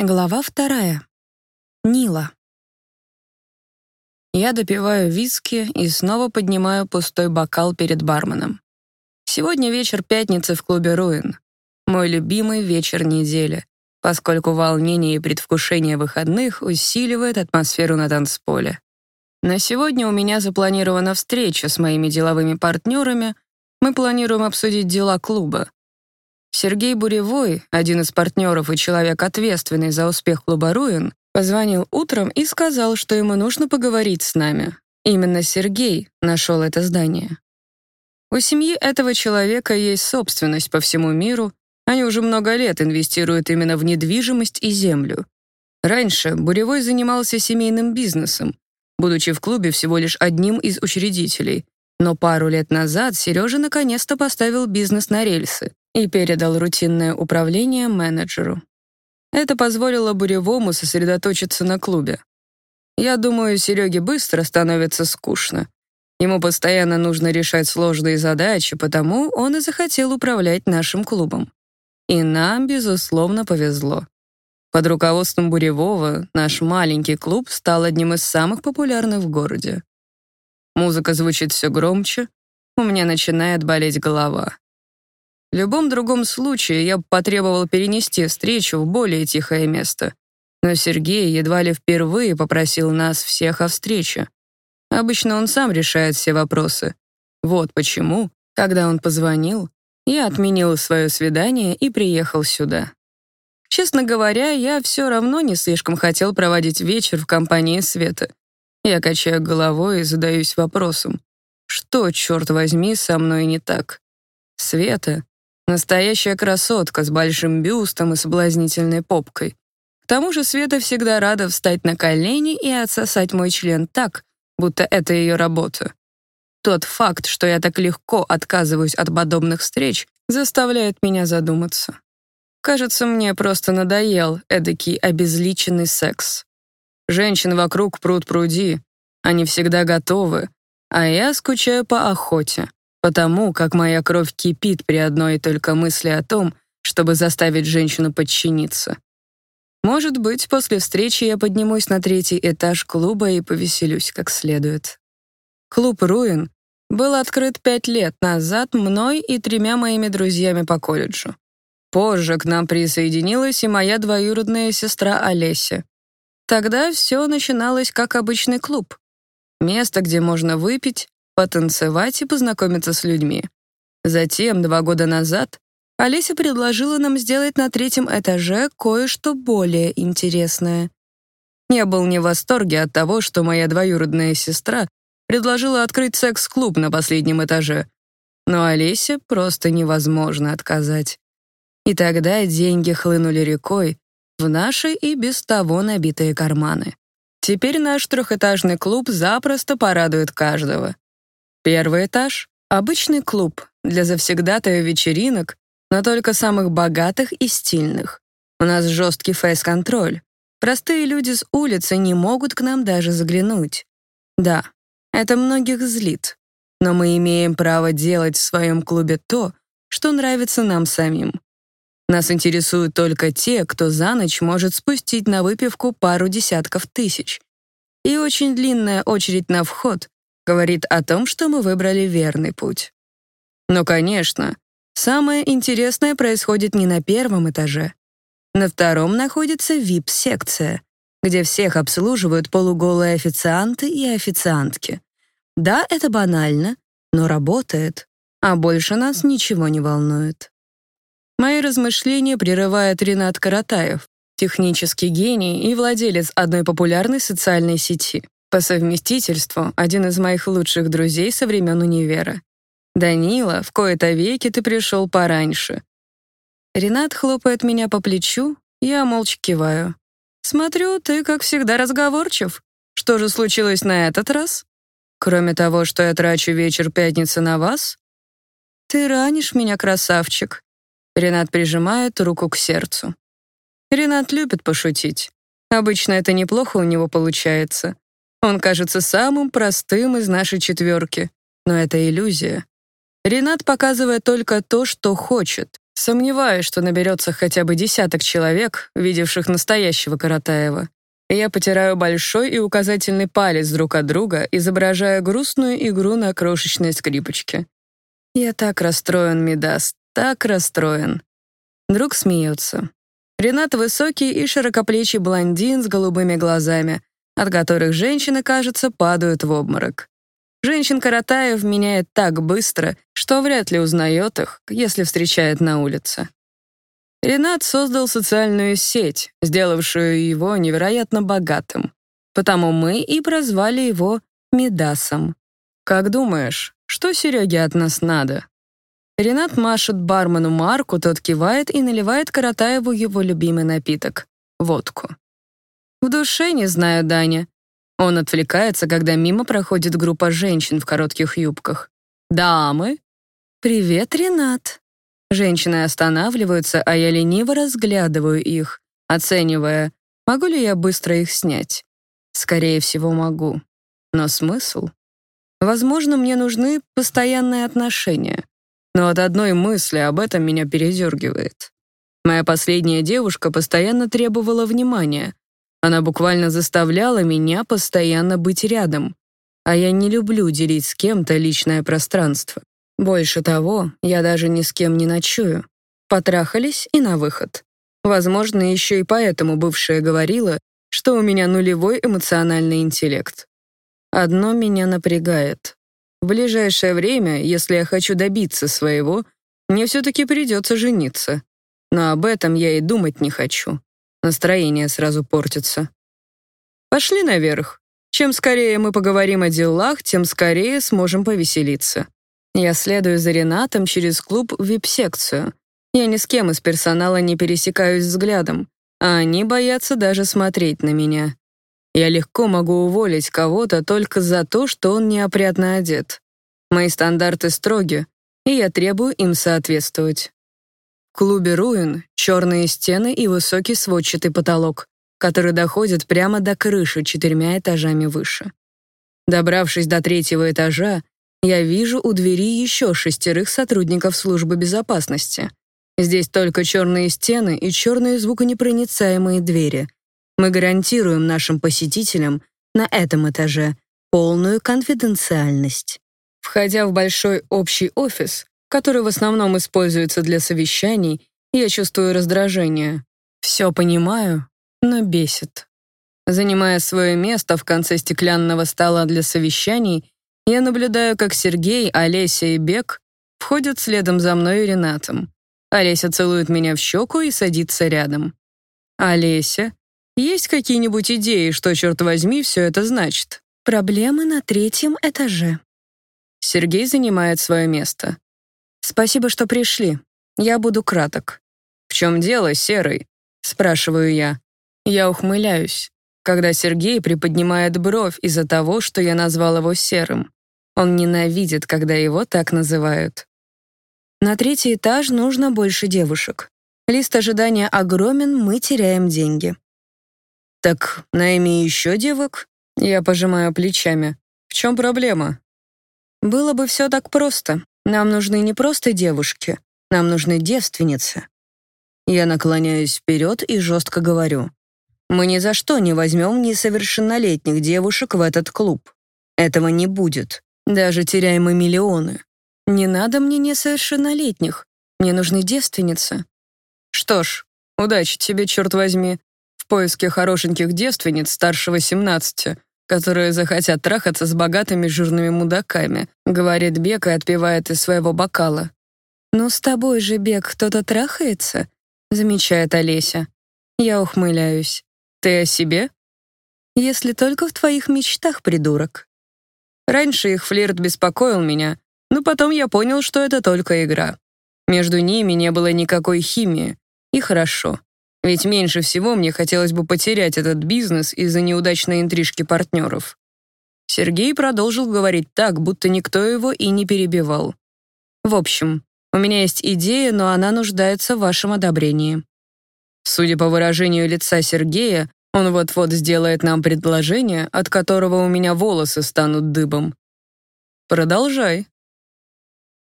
Глава вторая. Нила. Я допиваю виски и снова поднимаю пустой бокал перед барменом. Сегодня вечер пятницы в клубе «Руин». Мой любимый вечер недели, поскольку волнение и предвкушение выходных усиливает атмосферу на танцполе. На сегодня у меня запланирована встреча с моими деловыми партнерами. Мы планируем обсудить дела клуба. Сергей Буревой, один из партнеров и человек, ответственный за успех клуба «Руин», позвонил утром и сказал, что ему нужно поговорить с нами. Именно Сергей нашел это здание. У семьи этого человека есть собственность по всему миру, они уже много лет инвестируют именно в недвижимость и землю. Раньше Буревой занимался семейным бизнесом, будучи в клубе всего лишь одним из учредителей. Но пару лет назад Сережа наконец-то поставил бизнес на рельсы и передал рутинное управление менеджеру. Это позволило Буревому сосредоточиться на клубе. Я думаю, Сереге быстро становится скучно. Ему постоянно нужно решать сложные задачи, потому он и захотел управлять нашим клубом. И нам, безусловно, повезло. Под руководством Буревого наш маленький клуб стал одним из самых популярных в городе. Музыка звучит все громче, у меня начинает болеть голова. В любом другом случае я бы потребовал перенести встречу в более тихое место. Но Сергей едва ли впервые попросил нас всех о встрече. Обычно он сам решает все вопросы. Вот почему, когда он позвонил, я отменил свое свидание и приехал сюда. Честно говоря, я все равно не слишком хотел проводить вечер в компании Света. Я качаю головой и задаюсь вопросом, что, черт возьми, со мной не так? Света Настоящая красотка с большим бюстом и соблазнительной попкой. К тому же Света всегда рада встать на колени и отсосать мой член так, будто это ее работа. Тот факт, что я так легко отказываюсь от подобных встреч, заставляет меня задуматься. Кажется, мне просто надоел эдакий обезличенный секс. Женщин вокруг пруд пруди, они всегда готовы, а я скучаю по охоте потому как моя кровь кипит при одной только мысли о том, чтобы заставить женщину подчиниться. Может быть, после встречи я поднимусь на третий этаж клуба и повеселюсь как следует. Клуб «Руин» был открыт пять лет назад мной и тремя моими друзьями по колледжу. Позже к нам присоединилась и моя двоюродная сестра Олеся. Тогда все начиналось как обычный клуб. Место, где можно выпить, потанцевать и познакомиться с людьми. Затем, два года назад, Олеся предложила нам сделать на третьем этаже кое-что более интересное. Я был не в восторге от того, что моя двоюродная сестра предложила открыть секс-клуб на последнем этаже, но Олесе просто невозможно отказать. И тогда деньги хлынули рекой в наши и без того набитые карманы. Теперь наш трехэтажный клуб запросто порадует каждого. Первый этаж — обычный клуб для завсегдатая вечеринок, но только самых богатых и стильных. У нас жесткий фейс-контроль. Простые люди с улицы не могут к нам даже заглянуть. Да, это многих злит, но мы имеем право делать в своем клубе то, что нравится нам самим. Нас интересуют только те, кто за ночь может спустить на выпивку пару десятков тысяч. И очень длинная очередь на вход говорит о том, что мы выбрали верный путь. Но, конечно, самое интересное происходит не на первом этаже. На втором находится VIP-секция, где всех обслуживают полуголые официанты и официантки. Да, это банально, но работает, а больше нас ничего не волнует. Мои размышления прерывает Ренат Каратаев, технический гений и владелец одной популярной социальной сети. По совместительству один из моих лучших друзей со времен универа. «Данила, в кои-то веки ты пришел пораньше». Ренат хлопает меня по плечу, я молча киваю. «Смотрю, ты, как всегда, разговорчив. Что же случилось на этот раз? Кроме того, что я трачу вечер пятницы на вас? Ты ранишь меня, красавчик». Ренат прижимает руку к сердцу. Ренат любит пошутить. Обычно это неплохо у него получается. Он кажется самым простым из нашей четверки, но это иллюзия. Ренат показывает только то, что хочет, Сомневаюсь, что наберется хотя бы десяток человек, видевших настоящего Каратаева. Я потираю большой и указательный палец друг от друга, изображая грустную игру на крошечной скрипочке. Я так расстроен, Мидас, так расстроен. Друг смеется. Ренат высокий и широкоплечий блондин с голубыми глазами, от которых женщины, кажется, падают в обморок. Женщин Каратаев меняет так быстро, что вряд ли узнает их, если встречает на улице. Ренат создал социальную сеть, сделавшую его невероятно богатым. Потому мы и прозвали его Мидасом. Как думаешь, что Сереге от нас надо? Ренат машет бармену Марку, тот кивает и наливает Каратаеву его любимый напиток — водку. В душе не знаю Даня. Он отвлекается, когда мимо проходит группа женщин в коротких юбках. «Дамы?» «Привет, Ренат». Женщины останавливаются, а я лениво разглядываю их, оценивая, могу ли я быстро их снять. Скорее всего, могу. Но смысл? Возможно, мне нужны постоянные отношения. Но от одной мысли об этом меня передергивает. Моя последняя девушка постоянно требовала внимания, она буквально заставляла меня постоянно быть рядом. А я не люблю делить с кем-то личное пространство. Больше того, я даже ни с кем не ночую. Потрахались и на выход. Возможно, еще и поэтому бывшая говорила, что у меня нулевой эмоциональный интеллект. Одно меня напрягает. В ближайшее время, если я хочу добиться своего, мне все-таки придется жениться. Но об этом я и думать не хочу. Настроение сразу портится. Пошли наверх. Чем скорее мы поговорим о делах, тем скорее сможем повеселиться. Я следую за Ренатом через клуб в вип-секцию. Я ни с кем из персонала не пересекаюсь взглядом, а они боятся даже смотреть на меня. Я легко могу уволить кого-то только за то, что он неопрятно одет. Мои стандарты строги, и я требую им соответствовать клубе «Руин» черные стены и высокий сводчатый потолок, который доходит прямо до крыши четырьмя этажами выше. Добравшись до третьего этажа, я вижу у двери еще шестерых сотрудников службы безопасности. Здесь только черные стены и черные звуконепроницаемые двери. Мы гарантируем нашим посетителям на этом этаже полную конфиденциальность. Входя в большой общий офис, который в основном используется для совещаний, я чувствую раздражение. Все понимаю, но бесит. Занимая свое место в конце стеклянного стола для совещаний, я наблюдаю, как Сергей, Олеся и Бек входят следом за мной и Ренатом. Олеся целует меня в щеку и садится рядом. «Олеся, есть какие-нибудь идеи, что, черт возьми, все это значит?» «Проблемы на третьем этаже». Сергей занимает свое место. «Спасибо, что пришли. Я буду краток». «В чем дело, Серый?» — спрашиваю я. Я ухмыляюсь, когда Сергей приподнимает бровь из-за того, что я назвал его Серым. Он ненавидит, когда его так называют. На третий этаж нужно больше девушек. Лист ожидания огромен, мы теряем деньги. «Так найми еще девок?» Я пожимаю плечами. «В чем проблема?» «Было бы все так просто. Нам нужны не просто девушки, нам нужны девственницы. Я наклоняюсь вперед и жестко говорю. Мы ни за что не возьмем несовершеннолетних девушек в этот клуб. Этого не будет. Даже теряем мы миллионы. Не надо мне несовершеннолетних. Мне нужны девственницы. Что ж, удачи тебе, черт возьми, в поиске хорошеньких девственниц старше 18 которые захотят трахаться с богатыми жирными мудаками», говорит Бек и отпивает из своего бокала. «Ну, с тобой же, Бек, кто-то трахается?» замечает Олеся. Я ухмыляюсь. «Ты о себе?» «Если только в твоих мечтах, придурок». Раньше их флирт беспокоил меня, но потом я понял, что это только игра. Между ними не было никакой химии, и хорошо. Ведь меньше всего мне хотелось бы потерять этот бизнес из-за неудачной интрижки партнеров. Сергей продолжил говорить так, будто никто его и не перебивал. В общем, у меня есть идея, но она нуждается в вашем одобрении. Судя по выражению лица Сергея, он вот-вот сделает нам предложение, от которого у меня волосы станут дыбом. Продолжай.